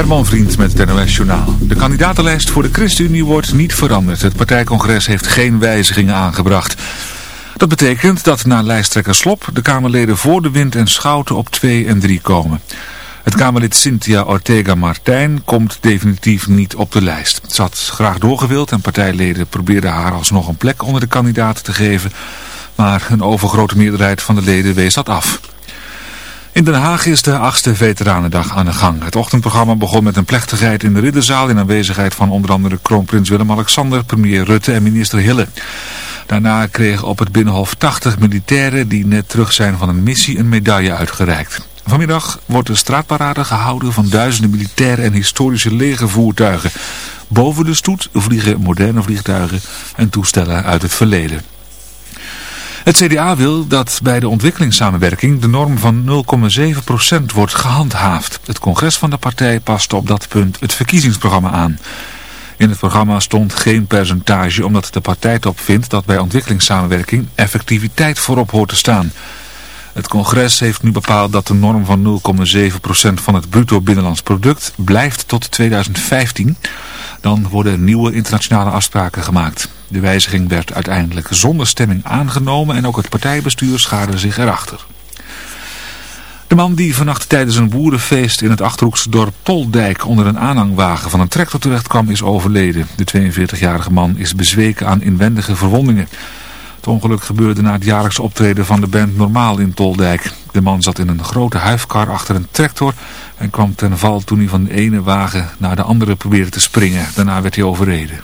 Herman Vriend met het NOS Journaal. De kandidatenlijst voor de ChristenUnie wordt niet veranderd. Het partijcongres heeft geen wijzigingen aangebracht. Dat betekent dat na lijsttrekker Slop de Kamerleden voor de wind en schouten op 2 en 3 komen. Het Kamerlid Cynthia Ortega Martijn komt definitief niet op de lijst. Ze had graag doorgewild en partijleden probeerden haar alsnog een plek onder de kandidaten te geven. Maar een overgrote meerderheid van de leden wees dat af. In Den Haag is de 8e Veteranendag aan de gang. Het ochtendprogramma begon met een plechtigheid in de Ridderzaal in aanwezigheid van onder andere kroonprins Willem-Alexander, premier Rutte en minister Hille. Daarna kregen op het Binnenhof 80 militairen die net terug zijn van een missie een medaille uitgereikt. Vanmiddag wordt de straatparade gehouden van duizenden militaire en historische legervoertuigen. Boven de stoet vliegen moderne vliegtuigen en toestellen uit het verleden. Het CDA wil dat bij de ontwikkelingssamenwerking de norm van 0,7% wordt gehandhaafd. Het congres van de partij past op dat punt het verkiezingsprogramma aan. In het programma stond geen percentage omdat de partijtop vindt dat bij ontwikkelingssamenwerking effectiviteit voorop hoort te staan. Het congres heeft nu bepaald dat de norm van 0,7% van het bruto binnenlands product blijft tot 2015. Dan worden nieuwe internationale afspraken gemaakt. De wijziging werd uiteindelijk zonder stemming aangenomen en ook het partijbestuur schaarde zich erachter. De man die vannacht tijdens een boerenfeest in het Achterhoekse dorp Toldijk onder een aanhangwagen van een tractor terecht kwam is overleden. De 42-jarige man is bezweken aan inwendige verwondingen. Het ongeluk gebeurde na het jaarlijkse optreden van de band Normaal in Toldijk. De man zat in een grote huifkar achter een tractor en kwam ten val toen hij van de ene wagen naar de andere probeerde te springen. Daarna werd hij overreden.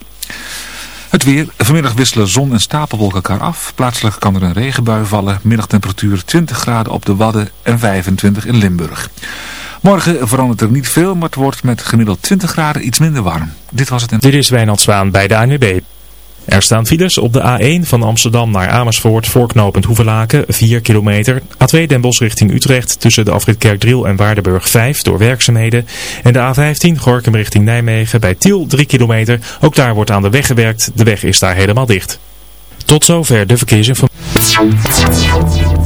Het weer. Vanmiddag wisselen zon en stapelwolken elkaar af. Plaatselijk kan er een regenbui vallen. Middagtemperatuur 20 graden op de Wadden en 25 in Limburg. Morgen verandert er niet veel, maar het wordt met gemiddeld 20 graden iets minder warm. Dit was het. Dit is Wijnald Zwaan bij de ANWB. Er staan files op de A1 van Amsterdam naar Amersfoort voorknopend Hoevelaken 4 kilometer. A2 Den Bosch richting Utrecht tussen de afrit Kerkdriel en Waardenburg 5 door werkzaamheden. En de A15 Gorkum richting Nijmegen bij Tiel 3 kilometer. Ook daar wordt aan de weg gewerkt. De weg is daar helemaal dicht. Tot zover de verkeersinformatie.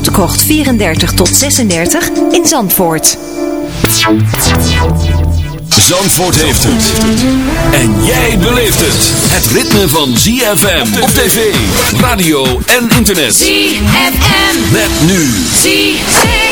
Krocht 34 tot 36 in Zandvoort. Zandvoort heeft het. En jij beleeft het. Het ritme van ZFM op tv, radio en internet. ZFM. Met nu. ZFM.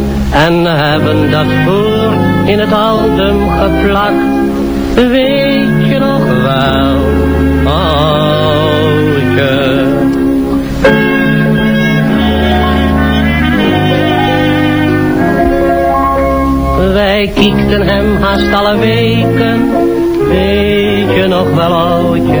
en hebben dat voor in het album geplakt. Weet je nog wel, oudje. Wij kiekten hem haast alle weken, weet je nog wel oudje.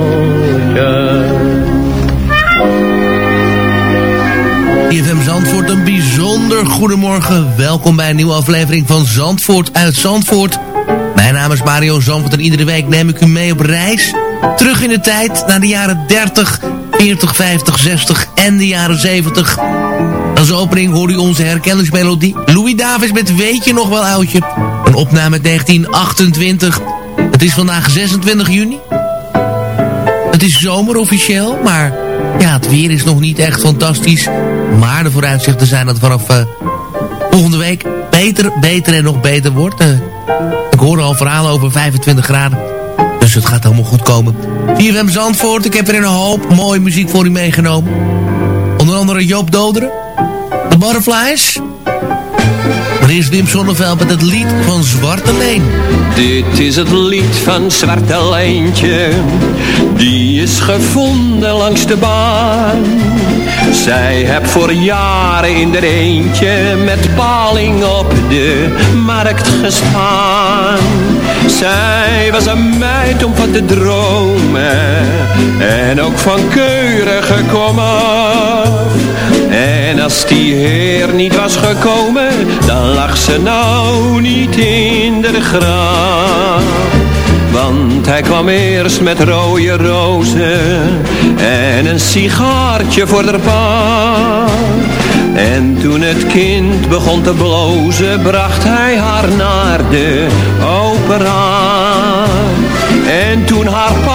Zandvoort, een bijzonder goedemorgen. Welkom bij een nieuwe aflevering van Zandvoort uit Zandvoort. Mijn naam is Mario Zandvoort en iedere week neem ik u mee op reis. Terug in de tijd naar de jaren 30, 40, 50, 60 en de jaren 70. Als opening hoor u onze herkenningsmelodie. Louis Davis met Weet je nog wel oudje? Een opname uit 1928. Het is vandaag 26 juni. Het is zomer officieel, maar ja, het weer is nog niet echt fantastisch. Maar de vooruitzichten zijn dat vanaf uh, volgende week beter, beter en nog beter wordt. Uh, ik hoor al verhalen over 25 graden. Dus het gaat allemaal goed komen. 4FM Zandvoort, ik heb er een hoop mooie muziek voor u meegenomen. Onder andere Joop Doderen. The Butterflies. Maar eerst Wim Sonneveld met het lied van Zwarte Leen. Dit is het lied van Zwarte Leentje, die is gevonden langs de baan. Zij heb voor jaren in de eentje met paling op de markt gestaan. Zij was een meid om van te dromen en ook van keurige komaf. En als die heer niet was gekomen, dan lag ze nou niet in de graaf. Want hij kwam eerst met rode rozen en een sigaartje voor de pa. En toen het kind begon te blozen, bracht hij haar naar de opera. En toen haar pa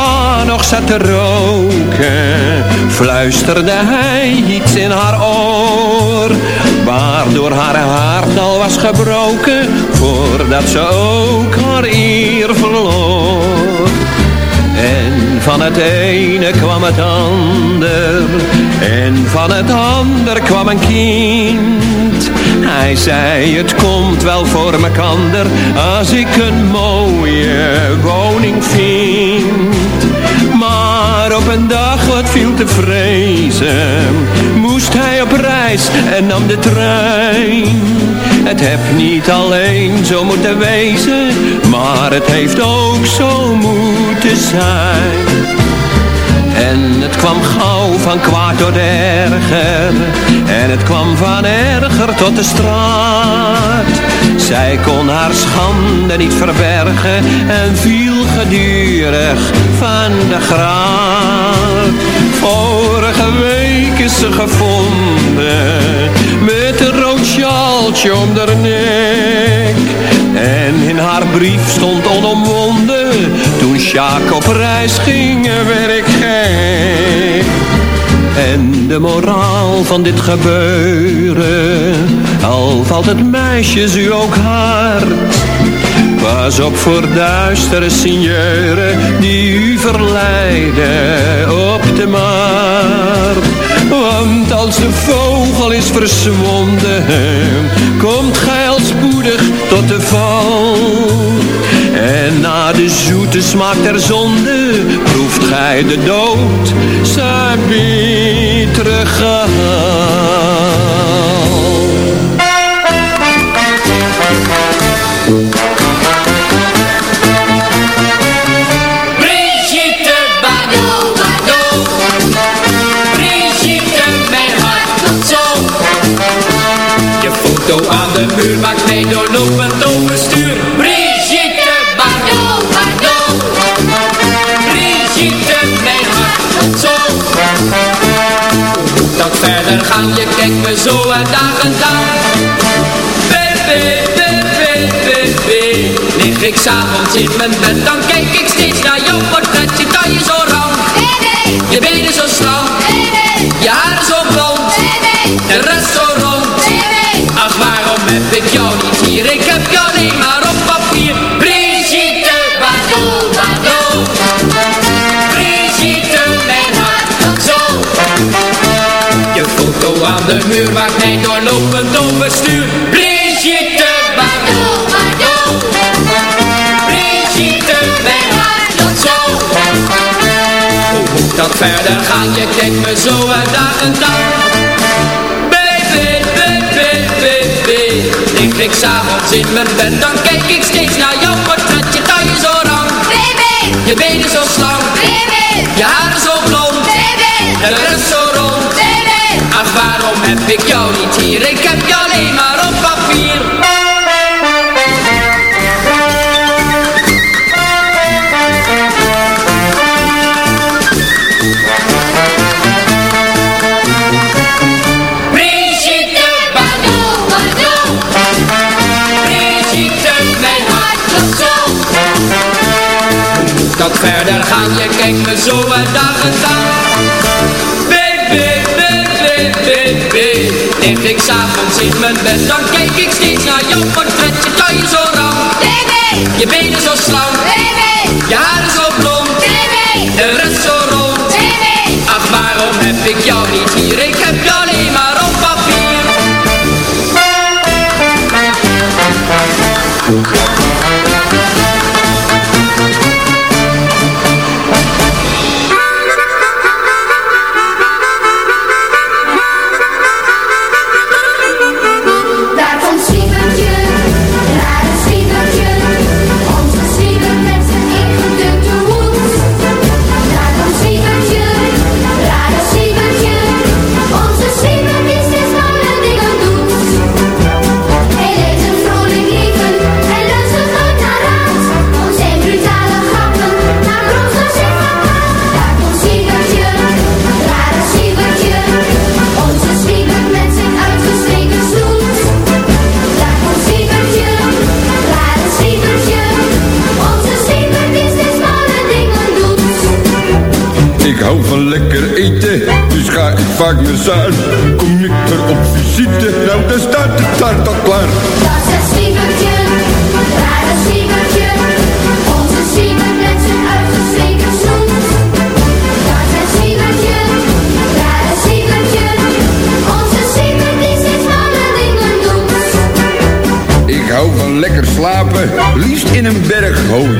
nog zat te roken, fluisterde hij iets in haar oor. Waardoor haar hart al was gebroken, voordat ze ook haar eer verloor. En van het ene kwam het ander. En van het ander kwam een kind. Hij zei het komt wel voor mekander als ik een mooie woning vind. Maar op een dag wat viel te vrezen, moest hij op reis en nam de trein. Het heb niet alleen zo moeten wezen, maar het heeft ook zo moeten zijn. En het kwam gauw van kwaad tot erger En het kwam van erger tot de straat Zij kon haar schande niet verbergen En viel gedurig van de graad Vorige week is ze gevonden Met een rood sjaaltje om haar nek. En in haar brief stond onomwonden Toen Sjaak op reis ging werd ik gek En de moraal van dit gebeuren Al valt het meisjes u ook hard Pas op voor duistere signeuren die u verleiden op de markt. Want als de vogel is verzwonden, komt gij al spoedig tot de val. En na de zoete smaak der zonde, proeft gij de dood, zijn bittere Brigitte Bardot, Bardot. Brigitte, mijn hart doet zo. Je foto aan de muur maakt mij doorlopend overstuur. Verder gaan? Je kijkt me zo uit dag en dag. Baby, baby, baby. Lig ik s'avonds in mijn bed, dan kijk ik steeds naar jouw portret. Je taille zo rauw, je benen zo strak, je haar zo blond, aan de muur maakt mij doorlopend overstuur. Brigitte, Bardot, Bardot. Brigitte, dat zo. Hoe moet dat verder gaan? Je kijkt me zo uit dag en dag. Baby, baby, baby. Lig ik s'avonds in mijn bed, dan kijk ik steeds naar jouw portret. Je taille zo rang, baby. Je benen zo slank, baby. Je haren zo blond, baby. De rest zo waarom heb ik jou niet hier? Ik heb jou alleen maar op papier. Maak me. Kom ik er op visite, nou dan staat de taart al klaar. Dat is een Siebertje, daar is Siebertje. Onze Siebert uit de uitgestreken snoet. Dat is een Siebertje, daar is Siebertje. Onze Siebert die de mannen dingen. Ik hou van lekker slapen, liefst in een berg hooi.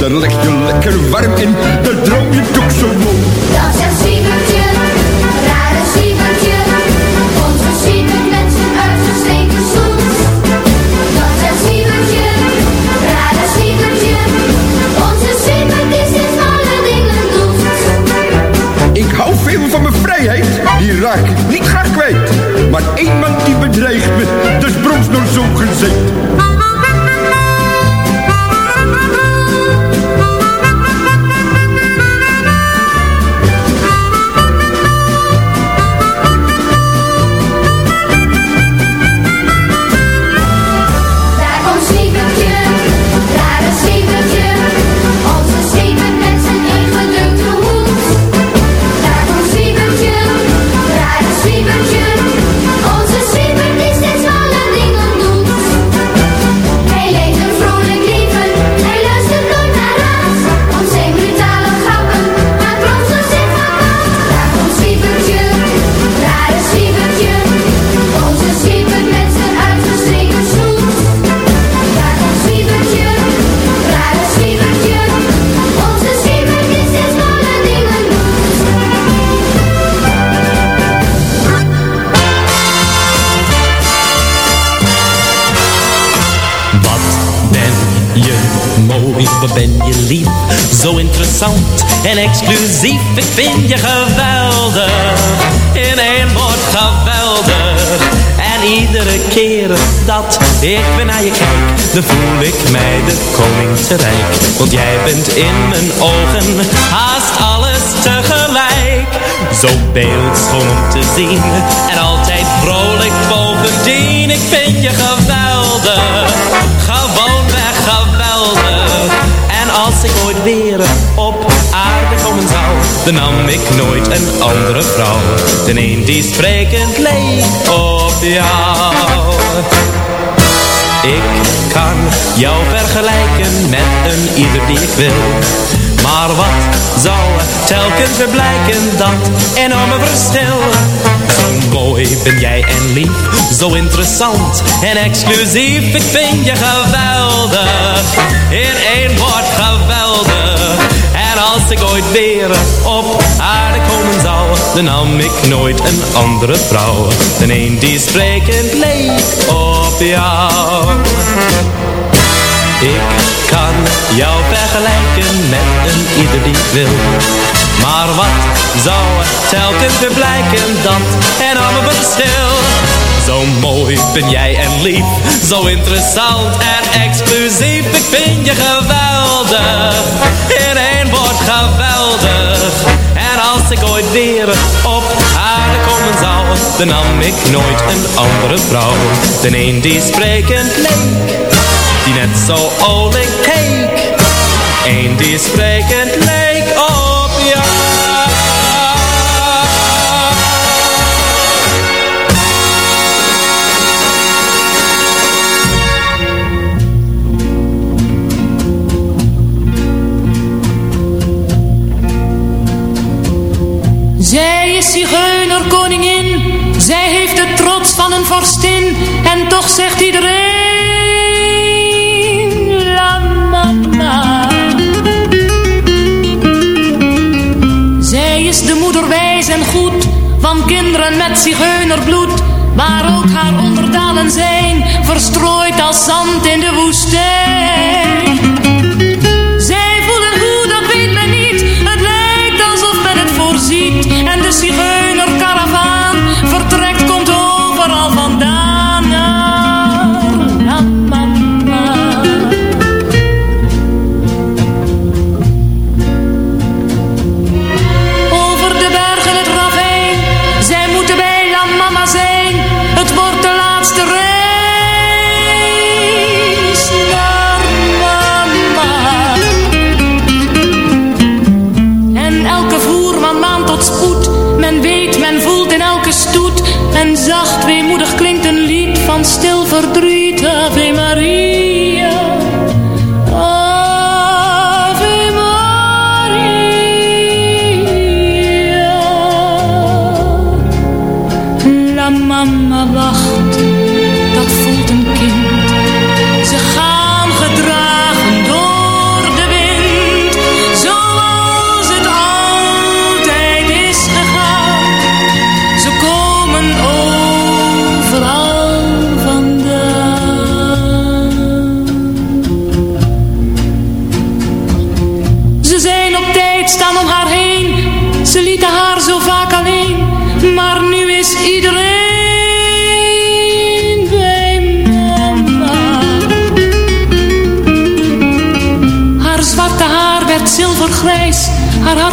Daar leg je lekker warm in, daar droom je toch zo mooi. Die niet graag kwijt. Maar één man die bedreigt me, is brons nou zo gezegd. Ben je lief, zo interessant en exclusief. Ik vind je geweldig, in één woord geweldig. En iedere keer dat ik weer naar je kijk, dan voel ik mij de koning te rijk. Want jij bent in mijn ogen haast alles tegelijk. Zo beeldschoon om te zien en altijd vrolijk bovendien. Ik vind je geweldig. En als ik ooit weer op aarde komen zou, dan nam ik nooit een andere vrouw. Dan een die sprekend leek op jou. Ik kan jou vergelijken met een ieder die ik wil. Maar wat zou telkens weer blijken, dat enorme verschil? Zo mooi ben jij en lief, zo interessant en exclusief. Ik vind je geweldig, in één woord geweldig. En als ik ooit weer op zou, dan nam ik nooit een andere vrouw. Dan een die sprekend leek op jou. Ik kan jou vergelijken met een ieder die wil. Maar wat zou er telkens weer blijken, dat enorme verschil? Zo mooi ben jij en lief, zo interessant en exclusief. Ik vind je geweldig, in één woord geweldig. Als ik ooit weer op aarde komen zou, dan nam ik nooit een andere vrouw. Dan een die sprekend leek die net zo olijk keek. Eén die sprekend leek Zij is zigeuner koningin, zij heeft de trots van een vorstin. En toch zegt iedereen, la. Zij is de moeder wijs en goed, van kinderen met zigeunerbloed. Waar ook haar onderdanen zijn, verstrooid als zand in de woestijn.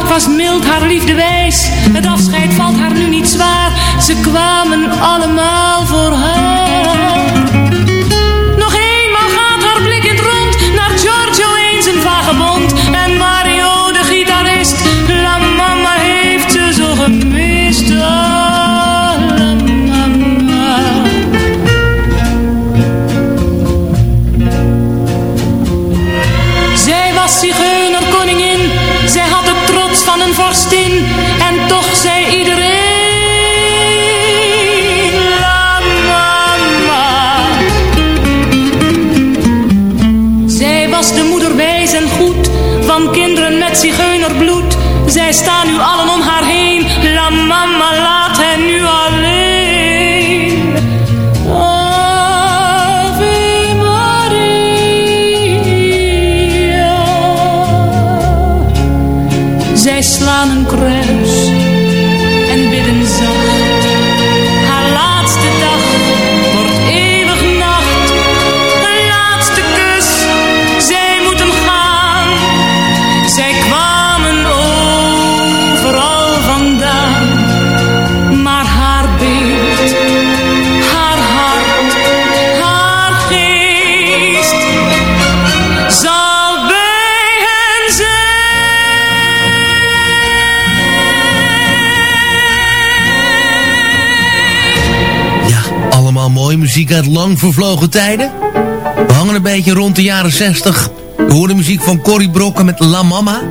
Was mild, haar liefde wijs. Het afscheid valt haar nu niet zwaar. Ze kwamen allemaal voor haar. Uit lang vervlogen tijden. We hangen een beetje rond de jaren 60. We hoorden muziek van Corrie Brokken met La Mama.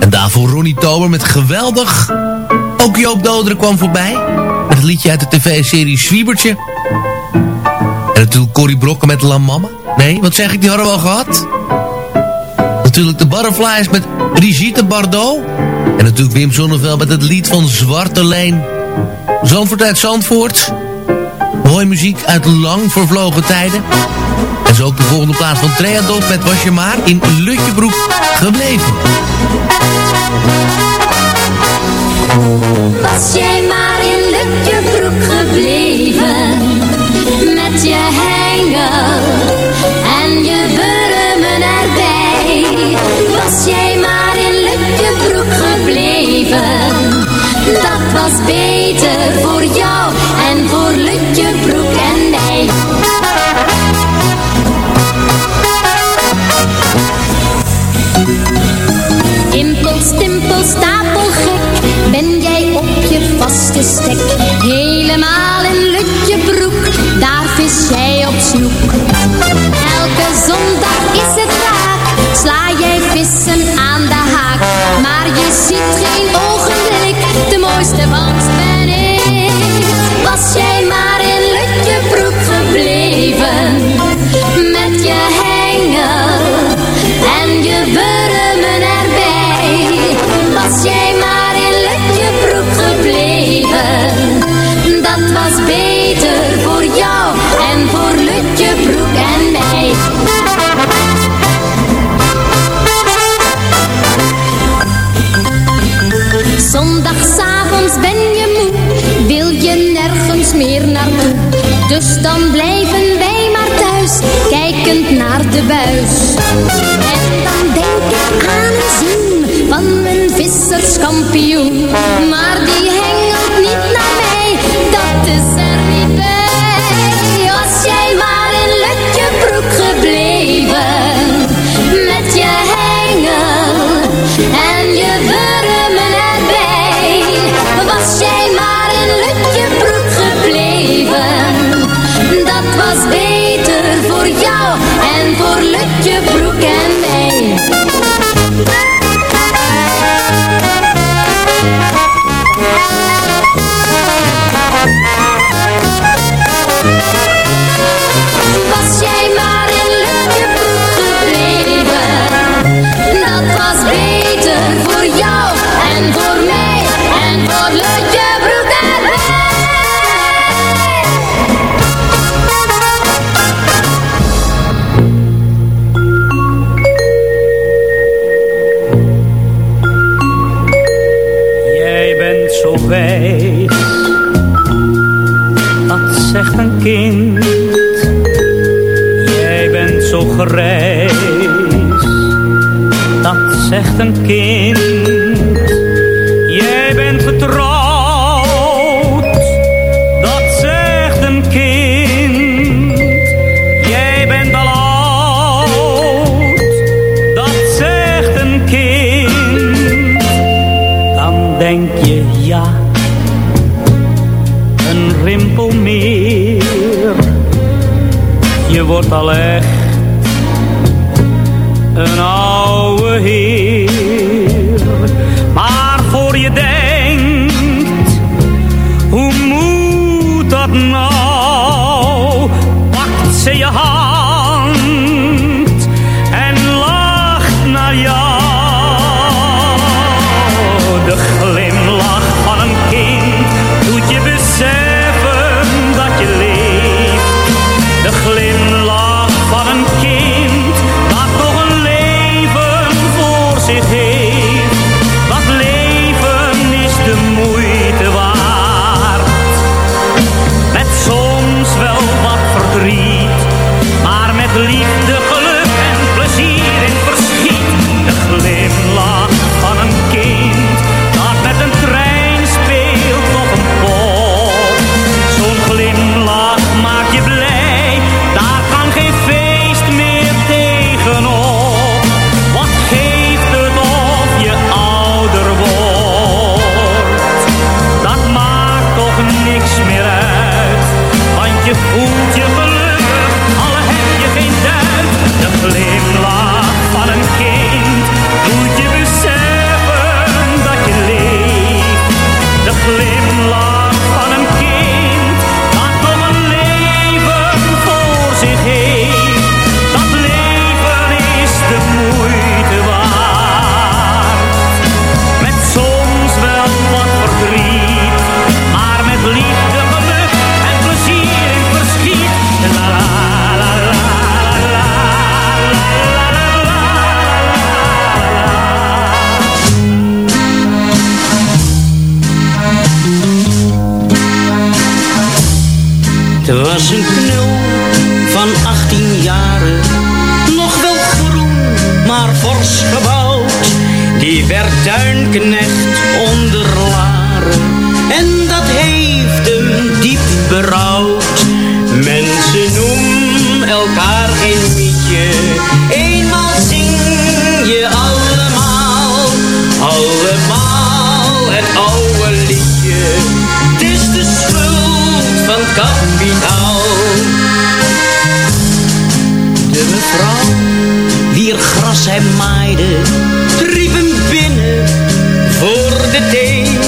En daarvoor Ronnie Tober met Geweldig. Ook Joop Doderen kwam voorbij. Met het liedje uit de tv-serie Zwiebertje. En natuurlijk Corrie Brokken met La Mama. Nee, wat zeg ik, die hadden we al gehad. Natuurlijk de Butterflies met Brigitte Bardot. En natuurlijk Wim Sonneveld met het lied van Zwarte Leen. Zandvoort uit Zandvoort. Mooie muziek uit lang vervlogen tijden. En zo ook de volgende plaats van Treadot met Was je maar in Lutjebroek gebleven. Was jij maar in Lutjebroek gebleven Met je hengel en je wurmen erbij Was jij maar in Lutjebroek gebleven Dat was beter voor jou en voor Lutjebroek en mij Impel, stimpel, stapel gek Ben jij op je vaste stek. Helemaal in Lutjebroek Daar vis jij op snoek Elke zondag is het raak Sla jij vissen aan de haak. Maar je ziet geen ogenblik De mooiste vangst Dus dan blijven wij maar thuis, kijkend naar de buis. En dan denk ik aan een zoen van mijn visserskampioen. Maar die Dat zegt een kind? Jij bent zo grijs. Dat zegt een kind Je Die werd tuinknecht onder laren en dat heeft hem diep berouwd. Mensen noemen elkaar geen mietje, eenmaal zing je allemaal, allemaal het oude liedje. Het is de schuld van kapitaal. De mevrouw, wier gras hij maaide, riep hem binnen voor de thee.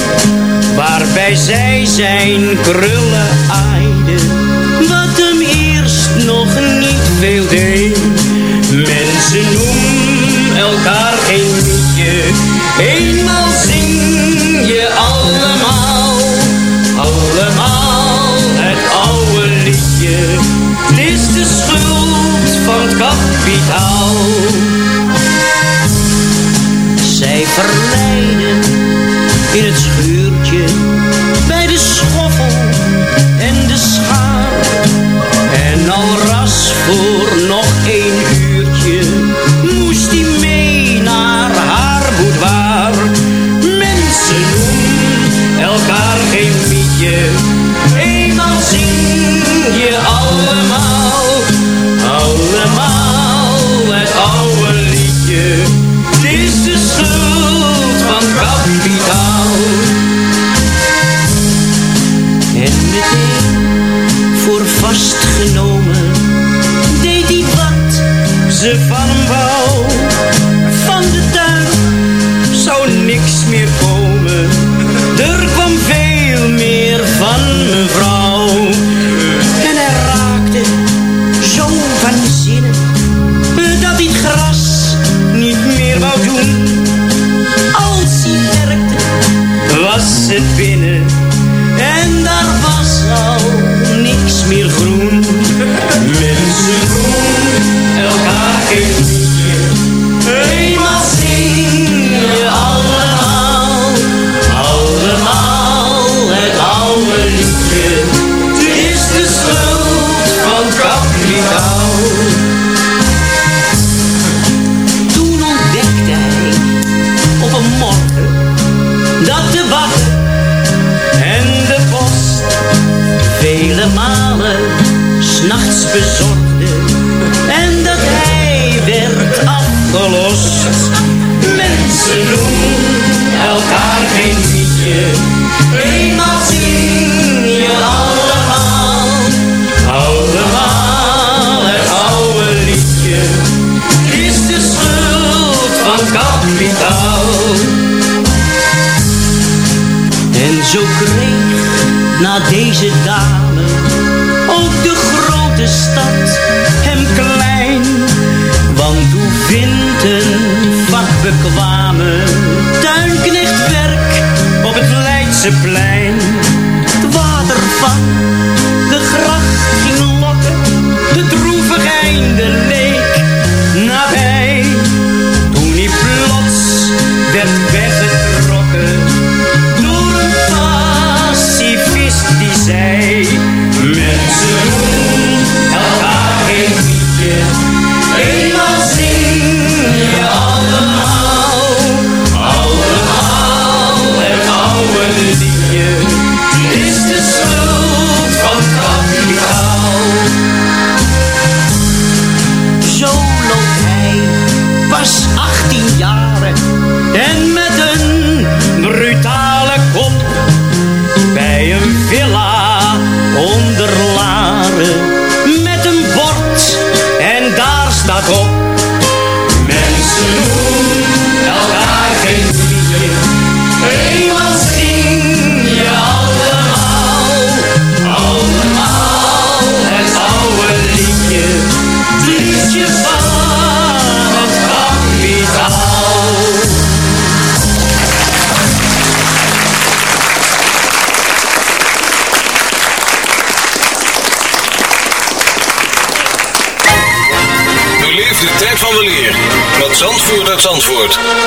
Waarbij zij zijn krullen aaide, wat hem eerst nog niet veel deed. Mensen noemen elkaar geen liedje, eenmaal zing je allemaal, allemaal het oude liedje. Het is de schuld van kapitaal. Zij verleiden in het schuurtje bij de schoffel en de schaar. En al ras voor nog één uurtje moest hij mee naar haar boudoir. Mensen noemen elkaar geen mietje, eenmaal zing ze van Zandvoort uit Zandvoort.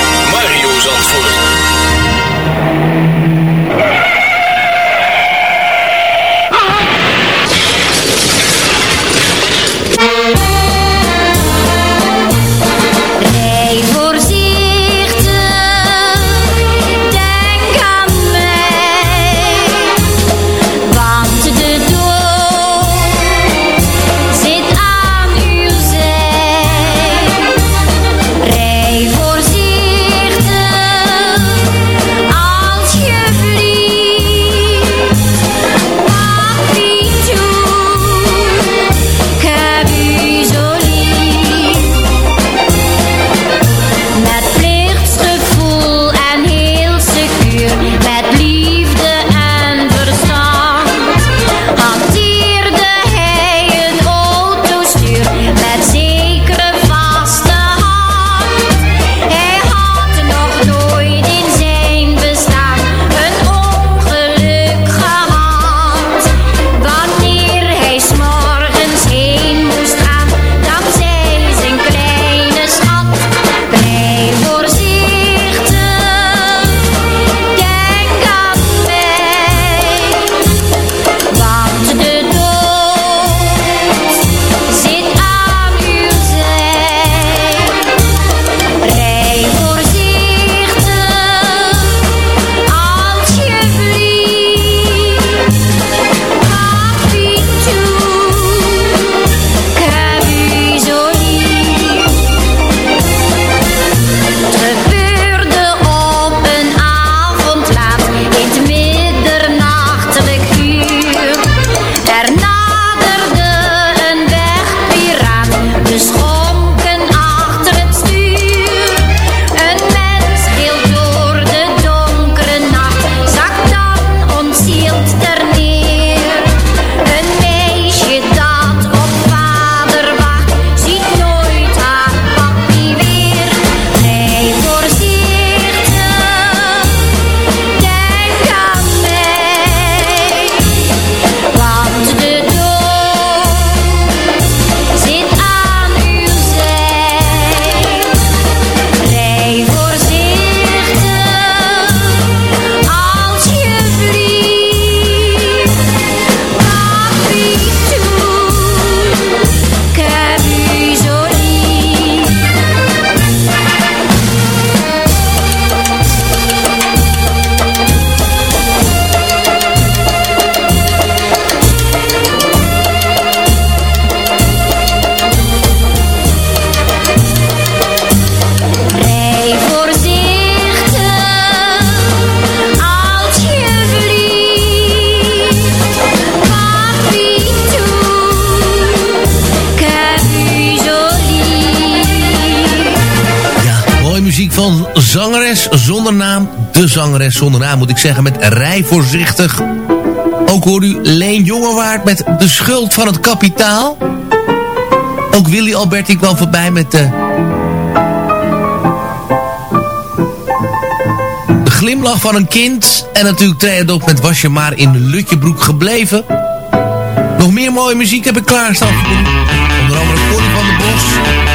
de zangeres zonder naam moet ik zeggen met Rij Voorzichtig. Ook hoor u Leen Jongewaard met De Schuld van het Kapitaal. Ook Willy Alberti kwam voorbij met de... De glimlach van een kind. En natuurlijk treedt op met Was je maar in Lutjebroek gebleven. Nog meer mooie muziek heb ik klaarstaan. Onder andere Corrie van de Bosch.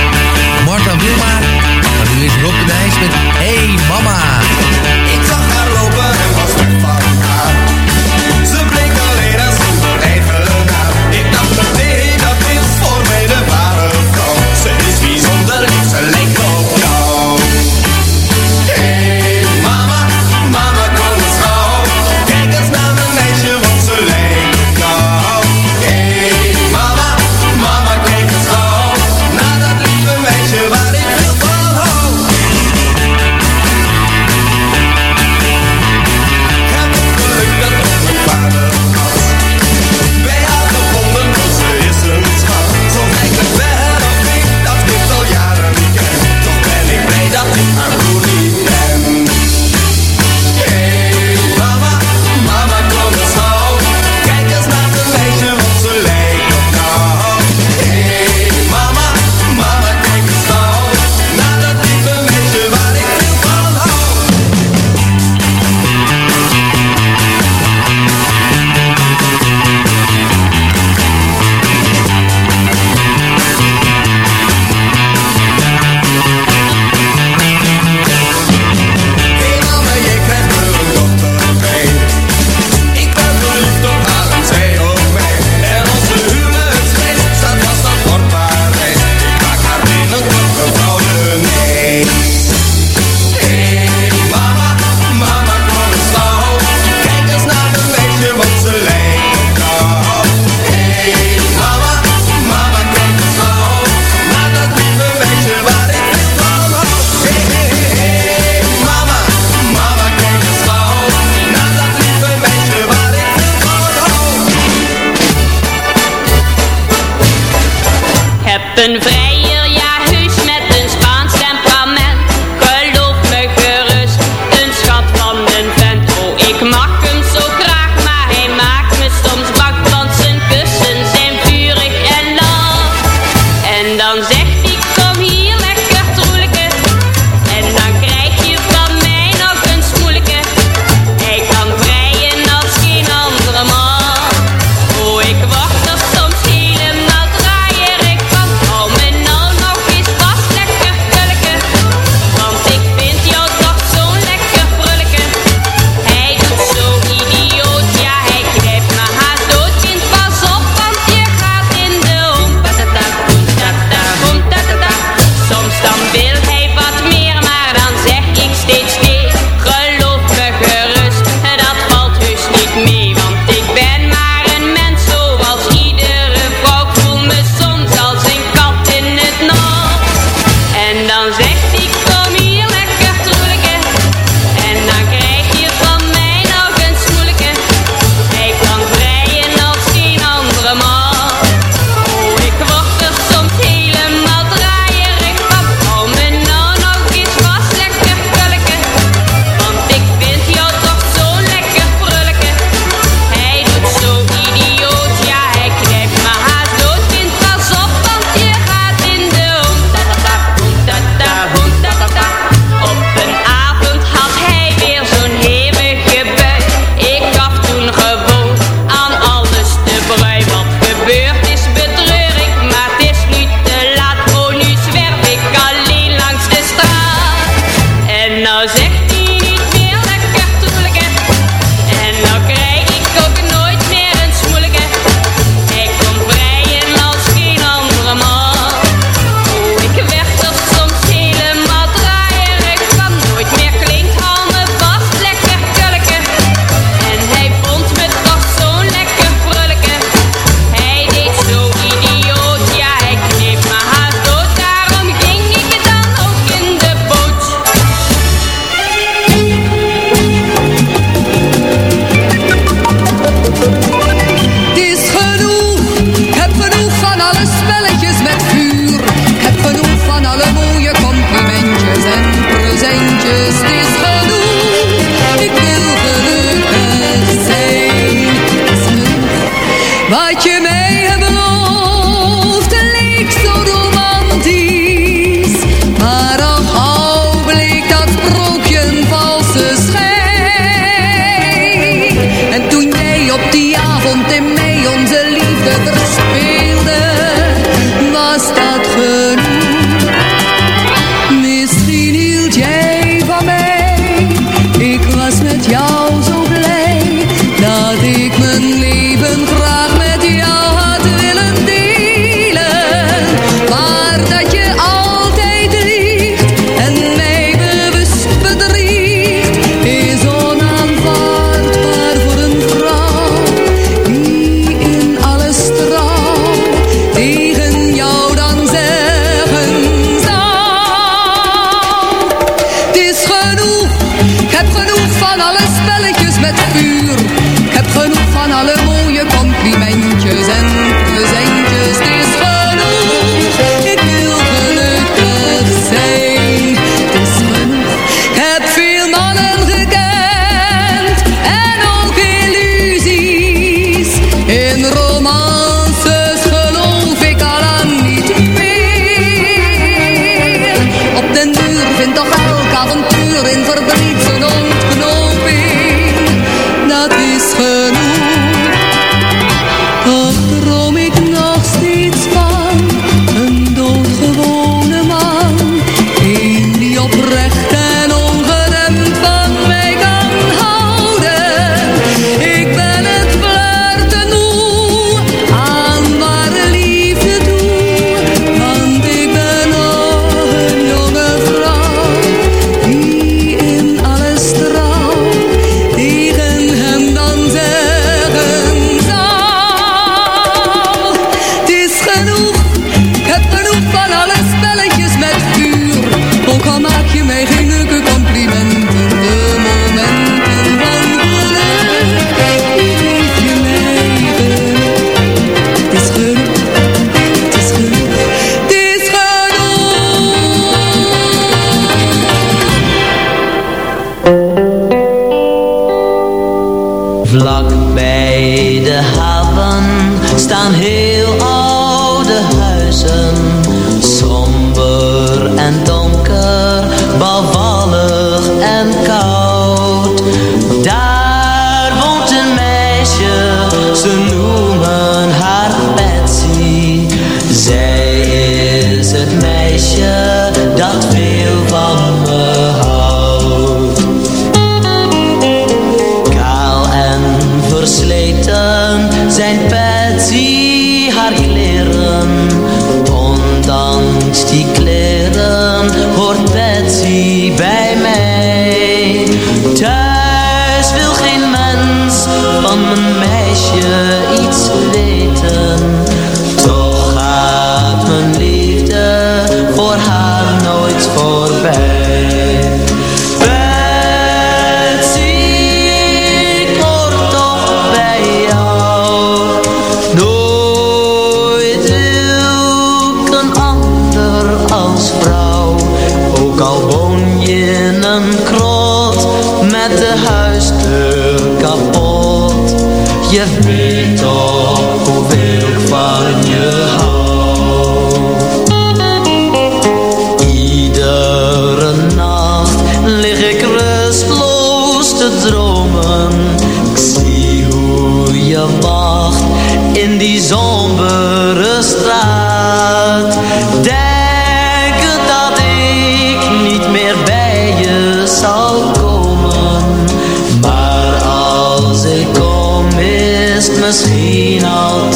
Je weet toch hoeveel ik van je hou. Iedere nacht lig ik rustloos te dromen. Ik zie hoe je wacht in die sombere straat. misschien al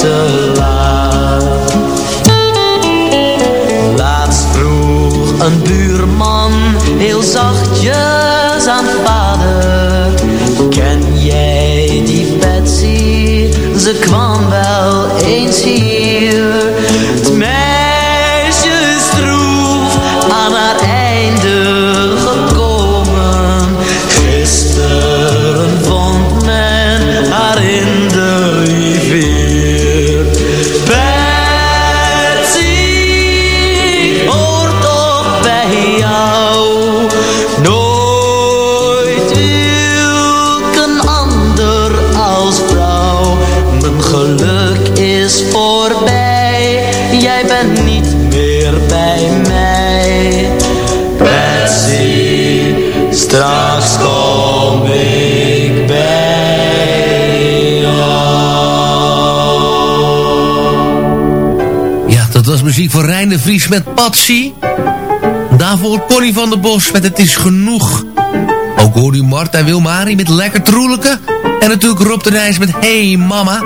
Die van Rijn de Vries met Patsy. Daarvoor Pony van der Bos met Het is genoeg. Ook hoor u Martijn Wilmari met Lekker Troelijke. En natuurlijk Rob de Nijs met Hey Mama.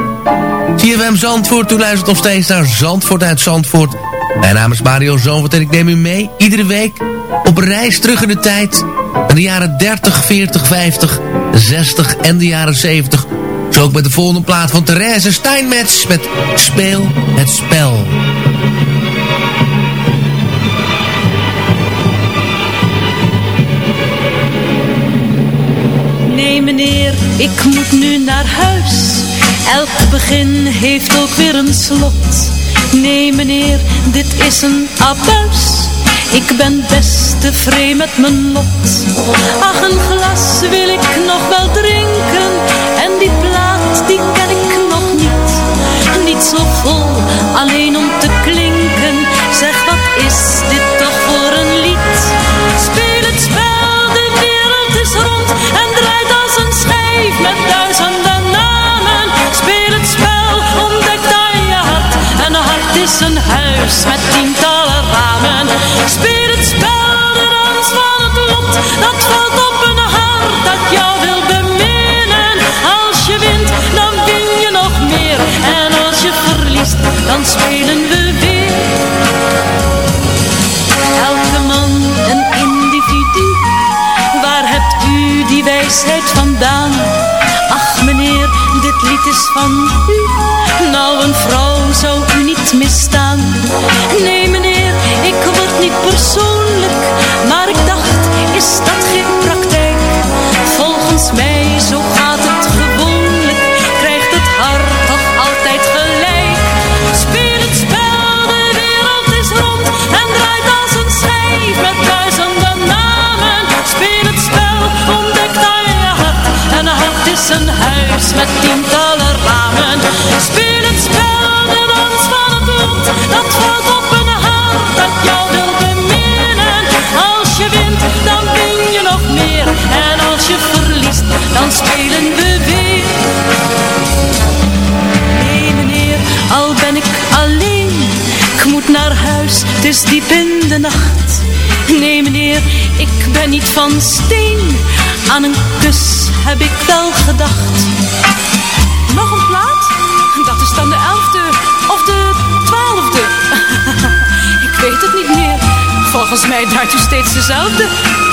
CFM Zandvoort, toen luistert nog steeds naar Zandvoort uit Zandvoort. Mijn naam is Mario Zandvoort en ik neem u mee iedere week op reis terug in de tijd. In de jaren 30, 40, 50, 60 en de jaren 70. Zo ook met de volgende plaat van Therese Steinmetz met Speel het Spel. meneer, ik moet nu naar huis. Elk begin heeft ook weer een slot. Nee meneer, dit is een abuis. Ik ben best tevreden met mijn lot. Ach, een glas wil ik nog wel drinken. En die plaat, die ken ik nog niet. Niet zo vol, alleen om te klinken. Zeg, wat is dit toch voor een lied? met duizenden namen. Speel het spel, ontdek dat je hart. En een hart is een huis met tientallen ramen. staat u steeds dezelfde.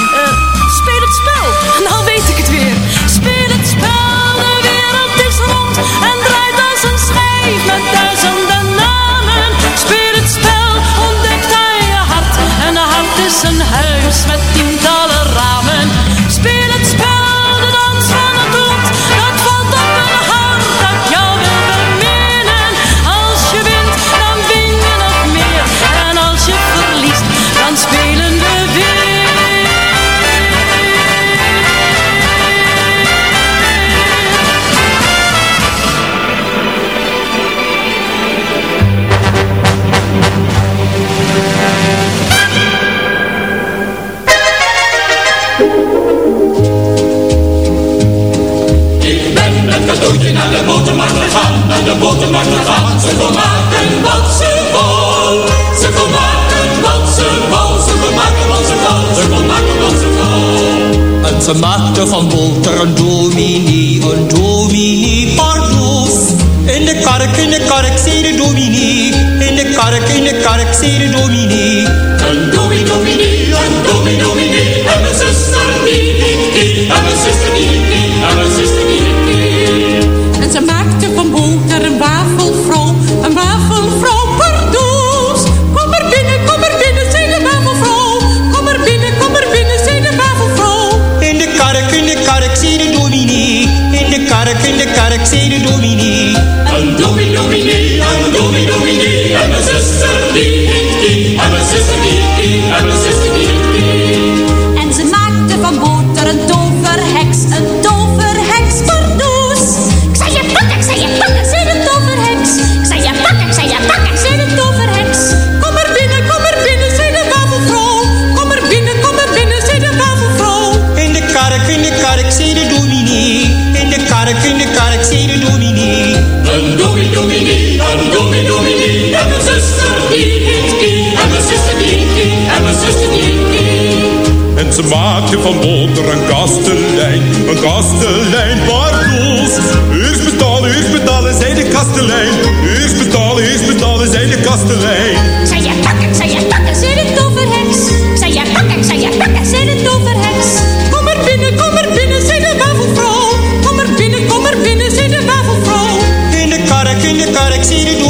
Ze maakte van boter een kastelein, een kastelein pardoes. Eerst betalen, eerst betalen, zei de kastelein. Eerst betalen, eerst betalen, zei de kastelein. Zij je pakken, zij je pakken, zei de toverheks. Zij je pakken, zij je pakken, zei de toverheks. Kom er binnen, kom er binnen, zei de wafelvrouw. Kom er binnen, kom er binnen, zei de wafelvrouw. In de kark, in de kark, zie de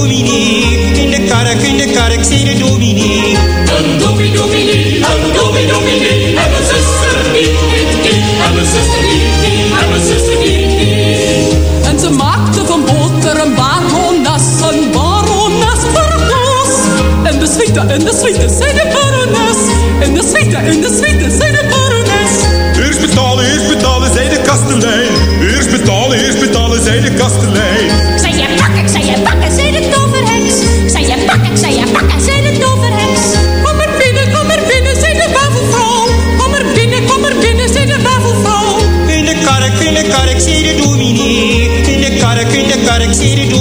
En de suite, en de suite, zei de barones. En de suite, en de suite, zei de barones. Eerst betalen, eerst betalen, zei de kastelein. Eerst betalen, eerst betalen, zei de kastelein. Zij je pakken, zij je pakken, zei de toverheks. Zij je pakken, zij je pakken, zei de toverheks. Kom er binnen, kom er binnen, zei de wafelvrouw. Kom er binnen, kom er binnen, zei de wafelvrouw. In de kark, in de kark, zie de dominee. In de kark, in de kark, de dominee.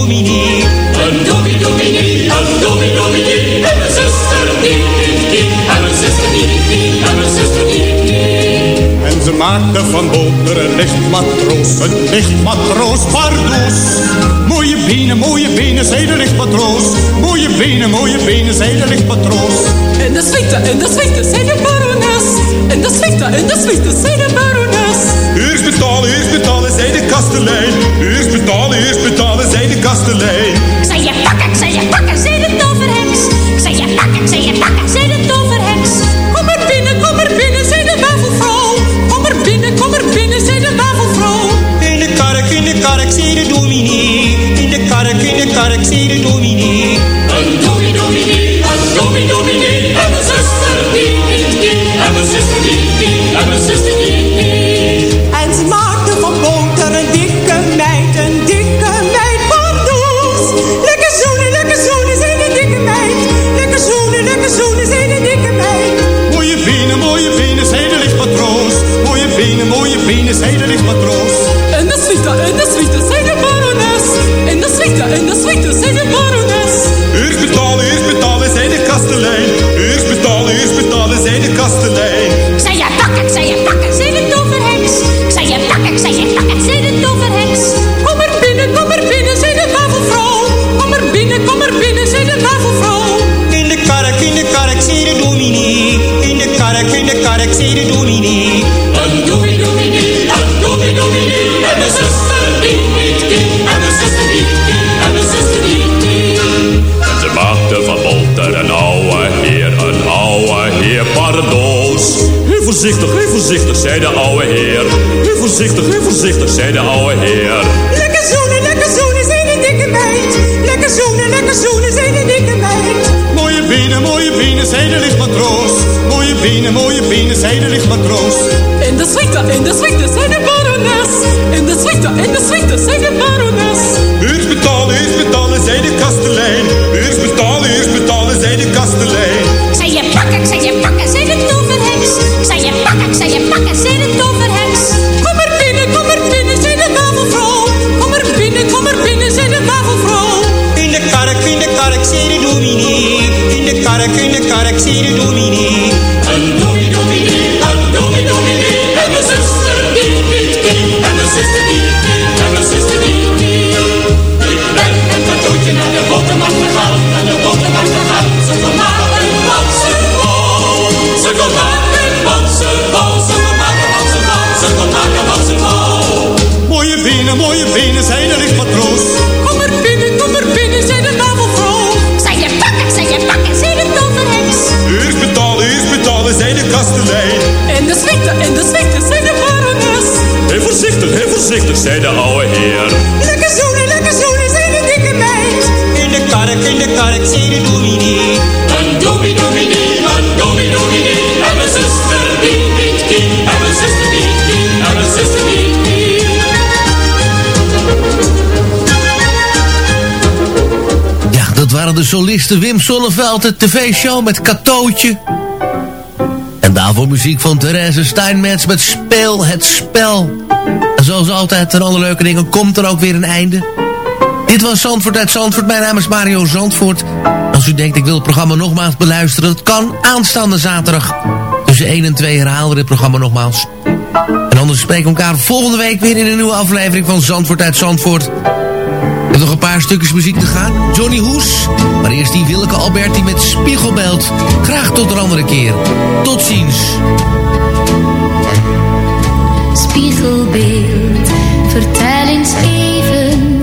Niet. En ze maakte van boter een lichtmatroos, een lichtmatroos pardoes. Mooie benen, mooie benen, zei de lichtmatroos. Mooie benen, mooie benen, zei de lichtmatroos. En de suite, en de suite, zei de barones. En de suite, en de suite, zei de barones. Eerst betalen, eerst betalen, zei de kastelein. Eerst betalen, eerst betalen, zei de kastelein. Zij je pakken, zij je pakken, zei de toverheks. Zij je pakken, zij je pakken, zei de toverheks. Kark, in kark, in de kark, zie de dominee. Een dominee, dominee, een dominee, dominee. En mijn zuster niet, niet, niet. En mijn zuster niet, niet. En mijn zuster niet. En ze maakte van Bolter een ouwe heer, een ouwe heer pardoos. Heel voorzichtig, heel voorzichtig, zei de ouwe heer. Heel voorzichtig, heel voorzichtig, zei de ouwe heer. Lekker zoenen, lekker zoenen, zei de dikke meid. Lekker zoenen, lekker zoenen, zei de dikke meid. Mooie benen, mooie benen, zei de lichtmatroos. Mooie benen, mooie benen, zei de lichtmatroos. En de suite, en de suite, zei de barones. En de suite, en de suite, zei de barones. Eerst betalen, eerst betalen, zei de kastelein. Eerst betalen, eerst betalen, zei de kastelein. Zij je pakken, zij je pakken, zei de toverheks. Zij je pakken, zij je pakken, zei de toverheks. Kom er binnen, kom er binnen, zei de wafelvrouw. Kom er binnen, kom er binnen, zei de wafelvrouw. In de kark, in de kark, zie de dominee. In de kark, in de kark, zie de dominee, de Wim Sonneveld, de tv-show met Katootje. En daarvoor muziek van Therese Steinmetz met Speel het Spel. En zoals altijd, aan alle leuke dingen komt er ook weer een einde. Dit was Zandvoort uit Zandvoort. Mijn naam is Mario Zandvoort. Als u denkt, ik wil het programma nogmaals beluisteren... dat kan aanstaande zaterdag tussen 1 en 2 herhalen we dit programma nogmaals. En anders spreken we elkaar volgende week weer in een nieuwe aflevering van Zandvoort uit Zandvoort. Nog een paar stukjes muziek te gaan. Johnny Hoes. Maar eerst die Willeke Alberti met Spiegelbeeld. Graag tot een andere keer. Tot ziens. Spiegelbeeld, vertel eens even,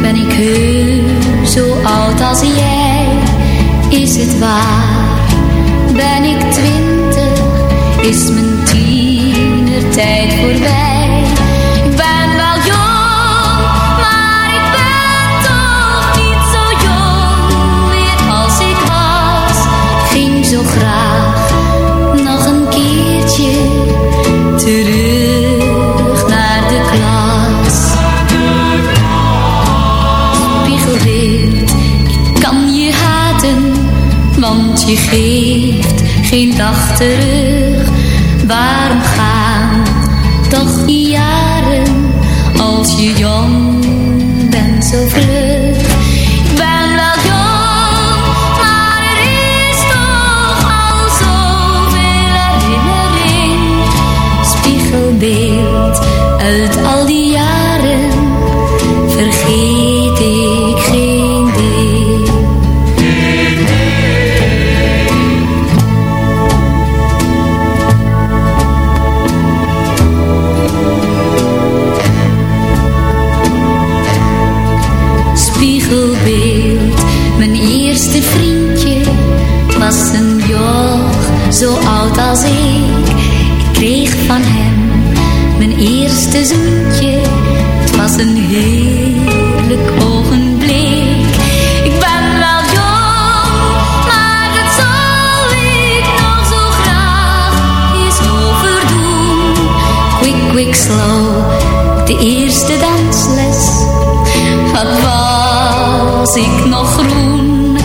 ben ik heus zo oud als jij? Is het waar? Ben ik twintig? Is mijn tienertijd voorbij? Zo graag nog een keertje terug naar de klas. Spiegelbeeld, ik kan je haten, want je geeft geen dag terug. Waarom gaan toch die jaren als je jong bent zo vlug? Een heerlijk ogenblik. Ik ben wel jong, maar dat zal ik nog zo graag eens overdoen. Quick, quick, slow, de eerste dansles. Wat was ik nog groen?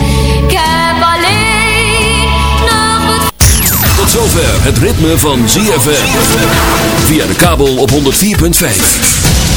Ik heb alleen nog het Tot zover het ritme van ZFM. Via de kabel op 104.5.